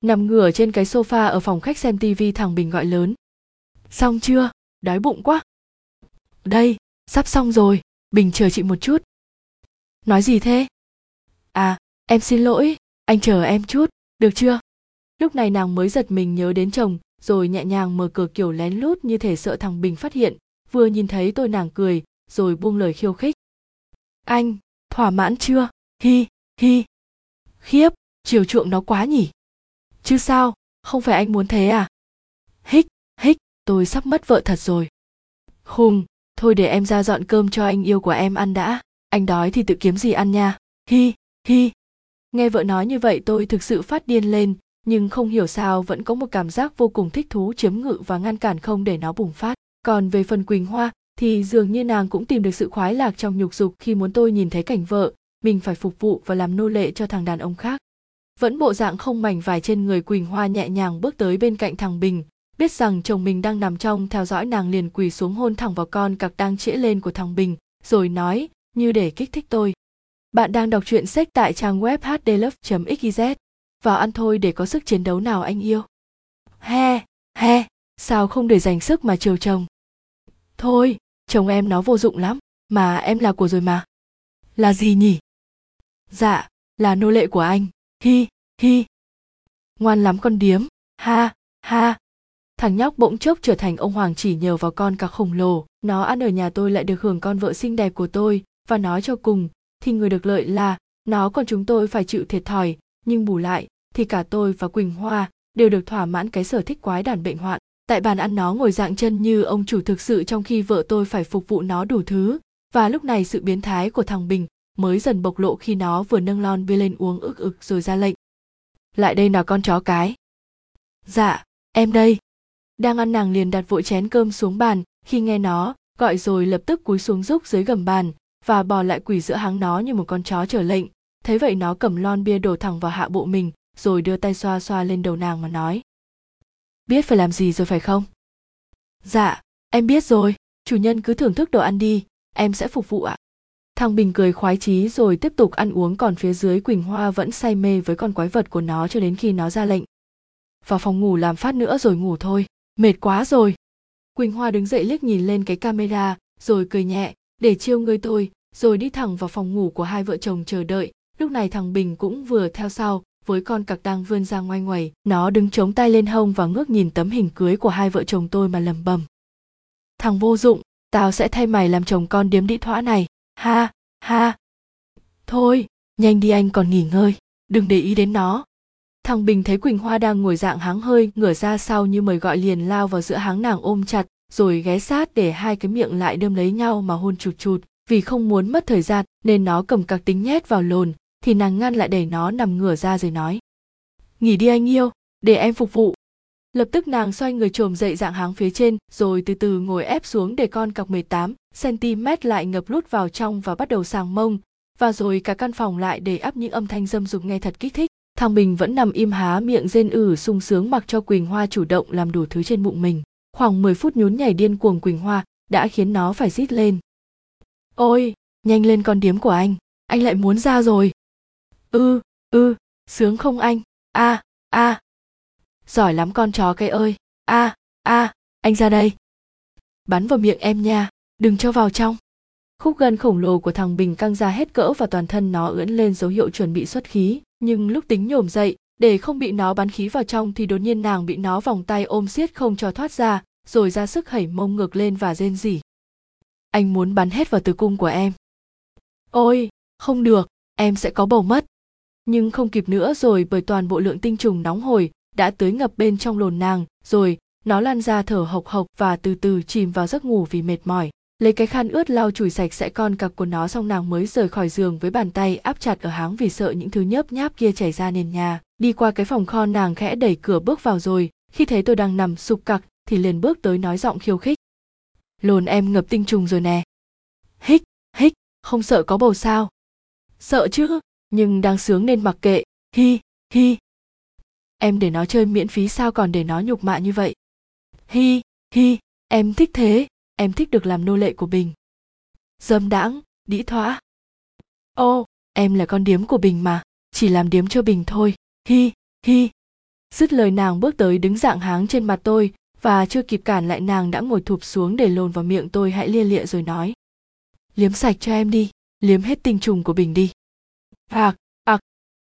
nằm ngửa trên cái sofa ở phòng khách xem tivi thằng bình gọi lớn. Xong chưa? Đói bụng quá. Đây, sắp xong rồi. Bình chờ chị một chút. Nói gì thế? À em xin lỗi. Anh chờ em chút. Được chưa? Lúc này nàng mới giật mình nhớ đến chồng, rồi nhẹ nhàng mở cửa kiểu lén lút như thể sợ thằng bình phát hiện. Vừa nhìn thấy tôi nàng cười, rồi buông lời khiêu khích. Anh, thỏa mãn chưa? Hi hi. Khiếp, chiều chuộng nó quá nhỉ? Chứ sao? Không phải anh muốn thế à? Hích hích, tôi sắp mất vợ thật rồi. Khùng thôi để em ra dọn cơm cho anh yêu của em ăn đã. Anh đói thì tự kiếm gì ăn nha. Hi hi. Nghe vợ nói như vậy tôi thực sự phát điên lên, nhưng không hiểu sao vẫn có một cảm giác vô cùng thích thú chiếm ngự và ngăn cản không để nó bùng phát. Còn về phần quỳnh hoa, thì dường như nàng cũng tìm được sự khoái lạc trong nhục dục khi muốn tôi nhìn thấy cảnh vợ, mình phải phục vụ và làm nô lệ cho thằng đàn ông khác vẫn bộ dạng không mảnh vải trên người quỳnh hoa nhẹ nhàng bước tới bên cạnh thằng bình, biết rằng chồng mình đang nằm trong theo dõi nàng liền quỳ xuống hôn thẳng vào con cặc đang trễ lên của thằng bình, rồi nói, như để kích thích tôi. Bạn đang đọc truyện sách tại trang web hdlove xyz vào ăn thôi để có sức chiến đấu nào anh yêu. He he, sao không để dành sức mà chiều chồng? Thôi, chồng em nó vô dụng lắm, mà em là của rồi mà. Là gì nhỉ? Dạ là nô lệ của anh hi hi. Ngoan lắm con điếm. Ha ha. Thằng nhóc bỗng chốc trở thành ông hoàng chỉ nhờ vào con cả khổng lồ. Nó ăn ở nhà tôi lại được hưởng con vợ xinh đẹp của tôi. Và nói cho cùng, thì người được lợi là, nó còn chúng tôi phải chịu thiệt thòi. Nhưng bù lại, thì cả tôi và quỳnh hoa đều được thỏa mãn cái sở thích quái đản bệnh hoạn. Tại bàn ăn nó ngồi dạng chân như ông chủ thực sự trong khi vợ tôi phải phục vụ nó đủ thứ. Và lúc này sự biến thái của thằng bình mới dần bộc lộ khi nó vừa nâng lon bia lên uống ức ực rồi ra lệnh. Lại đây nào con chó cái. Dạ em đây. Đang ăn nàng liền đặt vội chén cơm xuống bàn, khi nghe nó, gọi rồi lập tức cúi xuống rúc dưới gầm bàn và bò lại quỳ giữa háng nó như một con chó trở lệnh. Thấy vậy nó cầm lon bia đổ thẳng vào hạ bộ mình, rồi đưa tay xoa xoa lên đầu nàng mà nói. Biết phải làm gì rồi phải không? Dạ em biết rồi. Chủ nhân cứ thưởng thức đồ ăn đi, em sẽ phục vụ ạ thằng bình cười khoái chí rồi tiếp tục ăn uống còn phía dưới quỳnh hoa vẫn say mê với con quái vật của nó cho đến khi nó ra lệnh. Vào phòng ngủ làm phát nữa rồi ngủ thôi, mệt quá rồi. Quỳnh hoa đứng dậy liếc nhìn lên cái camera, rồi cười nhẹ, để chiêu người tôi, rồi đi thẳng vào phòng ngủ của hai vợ chồng chờ đợi. Lúc này thằng bình cũng vừa theo sau, với con cặc đang vươn ra ngoay ngoẩy nó đứng chống tay lên hông và ngước nhìn tấm hình cưới của hai vợ chồng tôi mà lầm bầm thằng vô dụng, tao sẽ thay mày làm chồng con điếm đĩ thoã này ha ha. Thôi, nhanh đi anh còn nghỉ ngơi, đừng để ý đến nó. Thằng bình thấy quỳnh hoa đang ngồi dạng háng hơi, ngửa ra sau như mời gọi liền lao vào giữa háng nàng ôm chặt, rồi ghé sát để hai cái miệng lại đơm lấy nhau mà hôn chụt chụt. Vì không muốn mất thời gian, nên nó cầm cặc tính nhét vào lồn, thì nàng ngăn lại đẩy nó nằm ngửa ra rồi nói. Nghỉ đi anh yêu, để em phục vụ lập tức nàng xoay người trồm dậy dạng háng phía trên, rồi từ từ ngồi ép xuống để con cọc 18 cm lại ngập lút vào trong và bắt đầu sàng mông, và rồi cả căn phòng lại để ắp những âm thanh dâm dục nghe thật kích thích. Thằng bình vẫn nằm im há miệng rên ử sung sướng mặc cho quỳnh hoa chủ động làm đủ thứ trên bụng mình. Khoảng 10 phút nhún nhảy điên cuồng quỳnh hoa đã khiến nó phải rít lên. Ôi, nhanh lên con điếm của anh anh lại muốn ra rồi. Ư ư, sướng không anh? A a giỏi lắm con chó cây ơi. A a, anh ra đây. Bắn vào miệng em nha, đừng cho vào trong. Khúc gân khổng lồ của thằng bình căng ra hết cỡ và toàn thân nó ưỡn lên dấu hiệu chuẩn bị xuất khí. Nhưng lúc tính nhổm dậy, để không bị nó bắn khí vào trong thì đột nhiên nàng bị nó vòng tay ôm siết không cho thoát ra, rồi ra sức hẩy mông ngược lên và rên rỉ. Anh muốn bắn hết vào tử cung của em. Ôi, không được, em sẽ có bầu mất. Nhưng không kịp nữa rồi bởi toàn bộ lượng tinh trùng nóng hổi đã tưới ngập bên trong lồn nàng, rồi nó lan ra thở hộc hộc và từ từ chìm vào giấc ngủ vì mệt mỏi. Lấy cái khăn ướt lau chùi sạch sẽ con cặc của nó xong nàng mới rời khỏi giường với bàn tay áp chặt ở háng vì sợ những thứ nhớp nháp kia chảy ra nền nhà. Đi qua cái phòng kho nàng khẽ đẩy cửa bước vào rồi, khi thấy tôi đang nằm sụp cặc thì liền bước tới nói giọng khiêu khích. Lồn em ngập tinh trùng rồi nè. Hích hích, không sợ có bầu sao? Sợ chứ, nhưng đang sướng nên mặc kệ. Hi hi em để nó chơi miễn phí sao còn để nó nhục mạ như vậy? Hi hi, em thích thế. Em thích được làm nô lệ của bình. Dâm đãng, đĩ thoã. Ô, em là con điếm của bình mà. Chỉ làm điếm cho bình thôi. Hi hi. Dứt lời nàng bước tới đứng dạng háng trên mặt tôi và chưa kịp cản lại nàng đã ngồi thụp xuống để lồn vào miệng tôi hãy lia lịa rồi nói. Liếm sạch cho em đi. Liếm hết tinh trùng của bình đi. Ạc ạc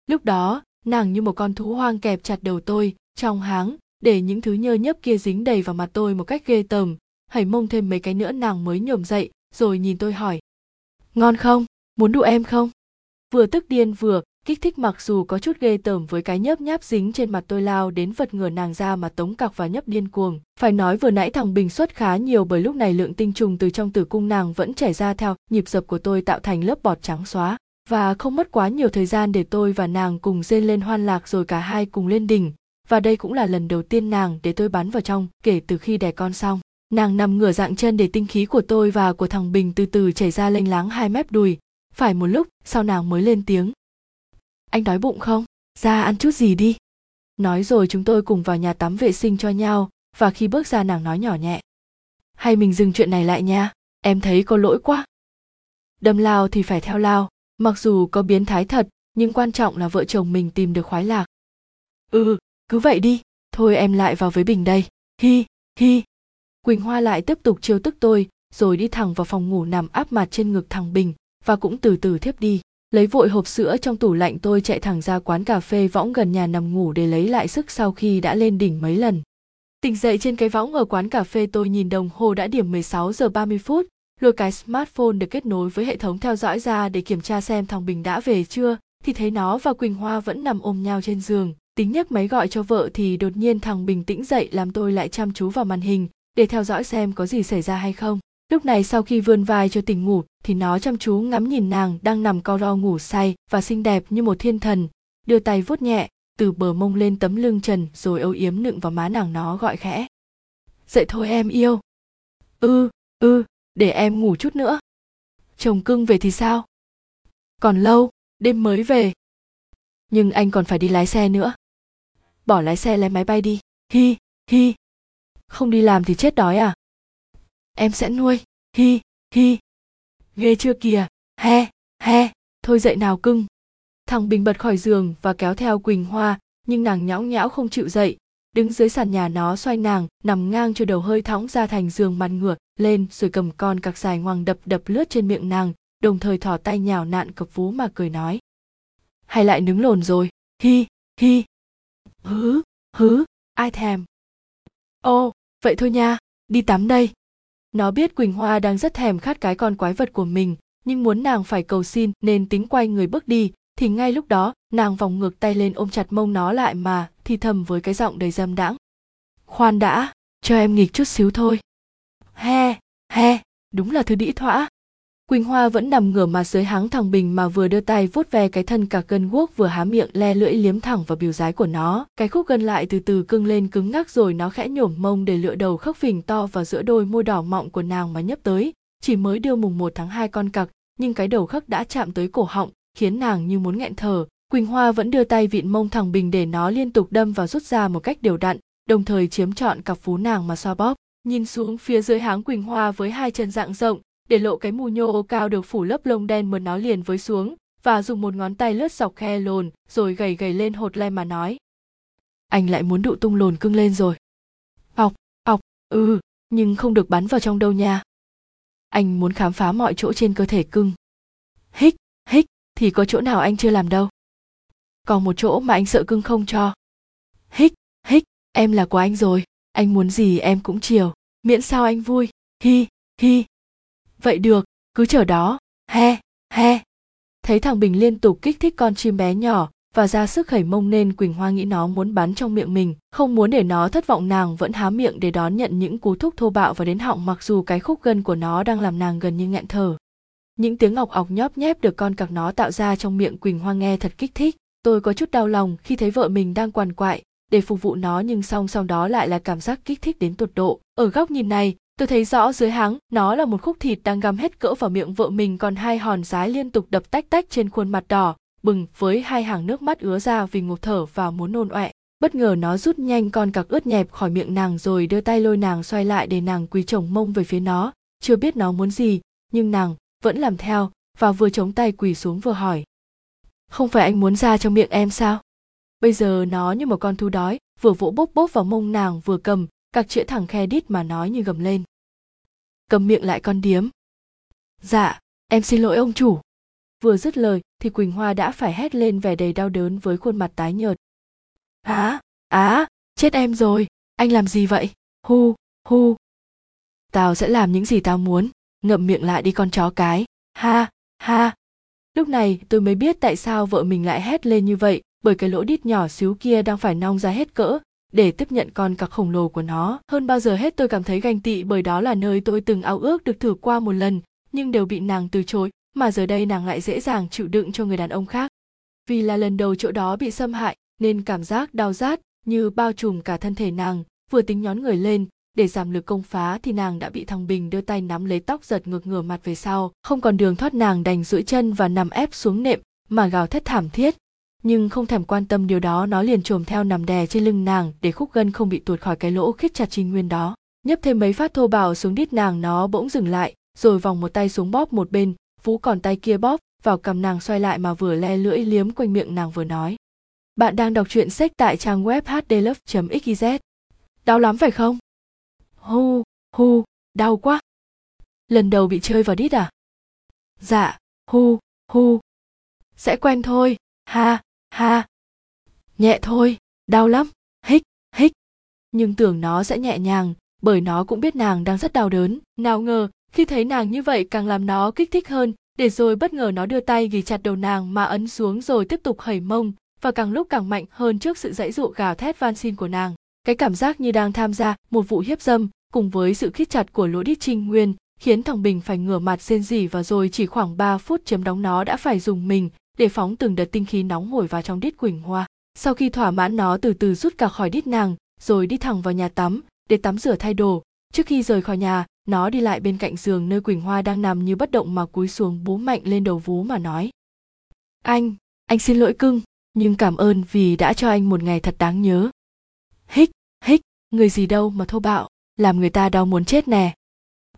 lúc đó nàng như một con thú hoang kẹp chặt đầu tôi, trong háng, để những thứ nhơ nhấp kia dính đầy vào mặt tôi một cách ghê tởm. Hãy mông thêm mấy cái nữa nàng mới nhổm dậy, rồi nhìn tôi hỏi. Ngon không? Muốn đụ em không? Vừa tức điên vừa, kích thích mặc dù có chút ghê tởm với cái nhớp nháp dính trên mặt tôi lao đến vật ngửa nàng ra mà tống cặc và nhấp điên cuồng. Phải nói vừa nãy thằng bình xuất khá nhiều bởi lúc này lượng tinh trùng từ trong tử cung nàng vẫn chảy ra theo nhịp dập của tôi tạo thành lớp bọt trắng xóa và không mất quá nhiều thời gian để tôi và nàng cùng rên lên hoan lạc rồi cả hai cùng lên đỉnh. Và đây cũng là lần đầu tiên nàng để tôi bắn vào trong, kể từ khi đẻ con xong. Nàng nằm ngửa dạng chân để tinh khí của tôi và của thằng bình từ từ chảy ra lênh láng hai mép đùi. Phải một lúc sau nàng mới lên tiếng. Anh đói bụng không? Ra ăn chút gì đi. Nói rồi chúng tôi cùng vào nhà tắm vệ sinh cho nhau, và khi bước ra nàng nói nhỏ nhẹ. Hay mình dừng chuyện này lại nha, em thấy có lỗi quá. Đâm lao thì phải theo lao mặc dù có biến thái thật nhưng quan trọng là vợ chồng mình tìm được khoái lạc. Ừ cứ vậy đi thôi em lại vào với bình đây. Hi hi. Quỳnh hoa lại tiếp tục chiêu tức tôi rồi đi thẳng vào phòng ngủ nằm áp mặt trên ngực thằng bình và cũng từ từ thiếp đi. Lấy vội hộp sữa trong tủ lạnh tôi chạy thẳng ra quán cà phê võng gần nhà nằm ngủ để lấy lại sức sau khi đã lên đỉnh mấy lần. Tỉnh dậy trên cái võng ở quán cà phê tôi nhìn đồng hồ đã điểm 16 giờ 30 phút, lôi cái smartphone được kết nối với hệ thống theo dõi ra để kiểm tra xem thằng Bình đã về chưa, thì thấy nó và Quỳnh Hoa vẫn nằm ôm nhau trên giường. Tính nhấc máy gọi cho vợ thì đột nhiên thằng Bình tĩnh dậy làm tôi lại chăm chú vào màn hình để theo dõi xem có gì xảy ra hay không. Lúc này sau khi vươn vai cho tỉnh ngủ thì nó chăm chú ngắm nhìn nàng đang nằm co ro ngủ say và xinh đẹp như một thiên thần. Đưa tay vuốt nhẹ từ bờ mông lên tấm lưng trần rồi âu yếm nựng vào má nàng nó gọi khẽ. Dậy thôi em yêu. Ư ừ, ư ừ, để em ngủ chút nữa. Chồng cưng về thì sao? Còn lâu, đêm mới về. Nhưng anh còn phải đi lái xe nữa. Bỏ lái xe lái máy bay đi. Hi hi. Không đi làm thì chết đói à? Em sẽ nuôi. Hi hi. Ghê chưa kìa? He he. Thôi dậy nào cưng. Thằng bình bật khỏi giường và kéo theo quỳnh hoa, nhưng nàng nhõng nhẽo không chịu dậy. Đứng dưới sàn nhà nó xoay nàng, nằm ngang cho đầu hơi thõng ra thành giường mặt ngửa lên rồi cầm con cặc dài ngoằng đập đập lướt trên miệng nàng, đồng thời thỏ tay nhào nạn cập vú mà cười nói. Hay lại nứng lồn rồi, hi hi. Hứ hứ, ai thèm? Ô, vậy thôi nha, đi tắm đây. Nó biết quỳnh hoa đang rất thèm khát cái con quái vật của mình, nhưng muốn nàng phải cầu xin nên tính quay người bước đi, thì ngay lúc đó, nàng vòng ngược tay lên ôm chặt mông nó lại mà thì thầm với cái giọng đầy dâm đãng. Khoan đã, cho em nghịch chút xíu thôi he he, đúng là thứ đĩ thỏa. Quỳnh hoa vẫn nằm ngửa mặt dưới háng thằng bình mà vừa đưa tay vuốt ve cái thân cả cân guốc vừa há miệng le lưỡi liếm thẳng vào biểu dái của nó. Cái khúc gân lại từ từ cưng lên cứng ngắc rồi nó khẽ nhổm mông để lựa đầu khóc phình to vào giữa đôi môi đỏ mọng của nàng mà nhấp tới. Chỉ mới đưa mùng một tháng hai con cặc, nhưng cái đầu khắc đã chạm tới cổ họng, khiến nàng như muốn nghẹn thở. Quỳnh hoa vẫn đưa tay vịn mông thằng bình để nó liên tục đâm và rút ra một cách đều đặn, đồng thời chiếm trọn cặp phú nàng mà xoa bóp nhìn xuống phía dưới háng quỳnh hoa với hai chân dạng rộng, để lộ cái mù nhô cao được phủ lớp lông đen mượt nó liền với xuống, và dùng một ngón tay lướt dọc khe lồn, rồi gầy gầy lên hột le mà nói. Anh lại muốn đụ tung lồn cưng lên rồi. Ọc ọc ừ nhưng không được bắn vào trong đâu nha. Anh muốn khám phá mọi chỗ trên cơ thể cưng. Hích hích, thì có chỗ nào anh chưa làm đâu. Còn một chỗ mà anh sợ cưng không cho. Hích hích, em là của anh rồi anh muốn gì em cũng chiều. Miễn sao anh vui. Hi hi. Vậy được, cứ chờ đó. He he. Thấy thằng bình liên tục kích thích con chim bé nhỏ và ra sức khẩy mông nên quỳnh hoa nghĩ nó muốn bắn trong miệng mình. Không muốn để nó thất vọng, nàng vẫn há miệng để đón nhận những cú thúc thô bạo và đến họng mặc dù cái khúc gân của nó đang làm nàng gần như nghẹn thở. Những tiếng ngọc ọc nhóp nhép được con cặc nó tạo ra trong miệng quỳnh hoa nghe thật kích thích. Tôi có chút đau lòng khi thấy vợ mình đang quằn quại để phục vụ nó nhưng song song đó lại là cảm giác kích thích đến tột độ. Ở góc nhìn này, tôi thấy rõ dưới háng, nó là một khúc thịt đang găm hết cỡ vào miệng vợ mình còn hai hòn rái liên tục đập tách tách trên khuôn mặt đỏ, bừng với hai hàng nước mắt ứa ra vì ngột thở và muốn nôn ọe. Bất ngờ nó rút nhanh con cặc ướt nhẹp khỏi miệng nàng rồi đưa tay lôi nàng xoay lại để nàng quỳ chồng mông về phía nó. Chưa biết nó muốn gì, nhưng nàng vẫn làm theo và vừa chống tay quỳ xuống vừa hỏi. Không phải anh muốn ra trong miệng em sao? Bây giờ nó như một con thú đói, vừa vỗ bốc bốc vào mông nàng vừa cầm cặc chĩa thẳng khe đít mà nói như gầm lên. Cầm miệng lại con điếm. Dạ em xin lỗi ông chủ. Vừa dứt lời, thì quỳnh hoa đã phải hét lên vẻ đầy đau đớn với khuôn mặt tái nhợt. Á á, chết em rồi. Anh làm gì vậy? Hu hu. Tao sẽ làm những gì tao muốn. Ngậm miệng lại đi con chó cái. Ha ha. Lúc này tôi mới biết tại sao vợ mình lại hét lên như vậy bởi cái lỗ đít nhỏ xíu kia đang phải nong ra hết cỡ để tiếp nhận con cặc khổng lồ của nó. Hơn bao giờ hết tôi cảm thấy ganh tị bởi đó là nơi tôi từng ao ước được thử qua một lần, nhưng đều bị nàng từ chối, mà giờ đây nàng lại dễ dàng chịu đựng cho người đàn ông khác. Vì là lần đầu chỗ đó bị xâm hại, nên cảm giác đau rát như bao trùm cả thân thể nàng, vừa tính nhón người lên, để giảm lực công phá thì nàng đã bị thằng bình đưa tay nắm lấy tóc giật ngược ngửa mặt về sau. Không còn đường thoát nàng đành duỗi chân và nằm ép xuống nệm, mà gào thét thảm thiết nhưng không thèm quan tâm điều đó, nó liền trồm theo nằm đè trên lưng nàng để khúc gân không bị tuột khỏi cái lỗ khít chặt trinh nguyên đó. Nhấp thêm mấy phát thô bạo xuống đít nàng, nó bỗng dừng lại, rồi vòng một tay xuống bóp một bên phú còn tay kia bóp vào cầm nàng xoay lại mà vừa le lưỡi liếm quanh miệng nàng vừa nói. Bạn đang đọc truyện sách tại trang web hdlove xyz đau lắm phải không? Hu hu, đau quá. Lần đầu bị chơi vào đít à? Dạ hu hu. Sẽ quen thôi. Ha ha. Nhẹ thôi, đau lắm. Hích hích. Nhưng tưởng nó sẽ nhẹ nhàng, bởi nó cũng biết nàng đang rất đau đớn. Nào ngờ, khi thấy nàng như vậy càng làm nó kích thích hơn, để rồi bất ngờ nó đưa tay ghi chặt đầu nàng mà ấn xuống rồi tiếp tục hẩy mông, và càng lúc càng mạnh hơn trước sự dãy dụ gào thét van xin của nàng. Cái cảm giác như đang tham gia một vụ hiếp dâm cùng với sự khít chặt của lỗ đít trinh nguyên khiến thằng bình phải ngửa mặt rên rỉ và rồi chỉ khoảng 3 phút chấm đóng nó đã phải dùng mình để phóng từng đợt tinh khí nóng hổi vào trong đít quỳnh hoa. Sau khi thỏa mãn nó, từ từ rút cả khỏi đít nàng, rồi đi thẳng vào nhà tắm, để tắm rửa thay đồ. Trước khi rời khỏi nhà, nó đi lại bên cạnh giường nơi quỳnh hoa đang nằm như bất động mà cúi xuống bú mạnh lên đầu vú mà nói. Anh anh xin lỗi cưng, nhưng cảm ơn vì đã cho anh một ngày thật đáng nhớ. Hích hích, người gì đâu mà thô bạo, làm người ta đau muốn chết nè.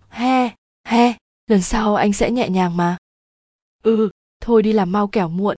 He he, lần sau anh sẽ nhẹ nhàng mà. Ừ thôi đi làm mau kẻo muộn.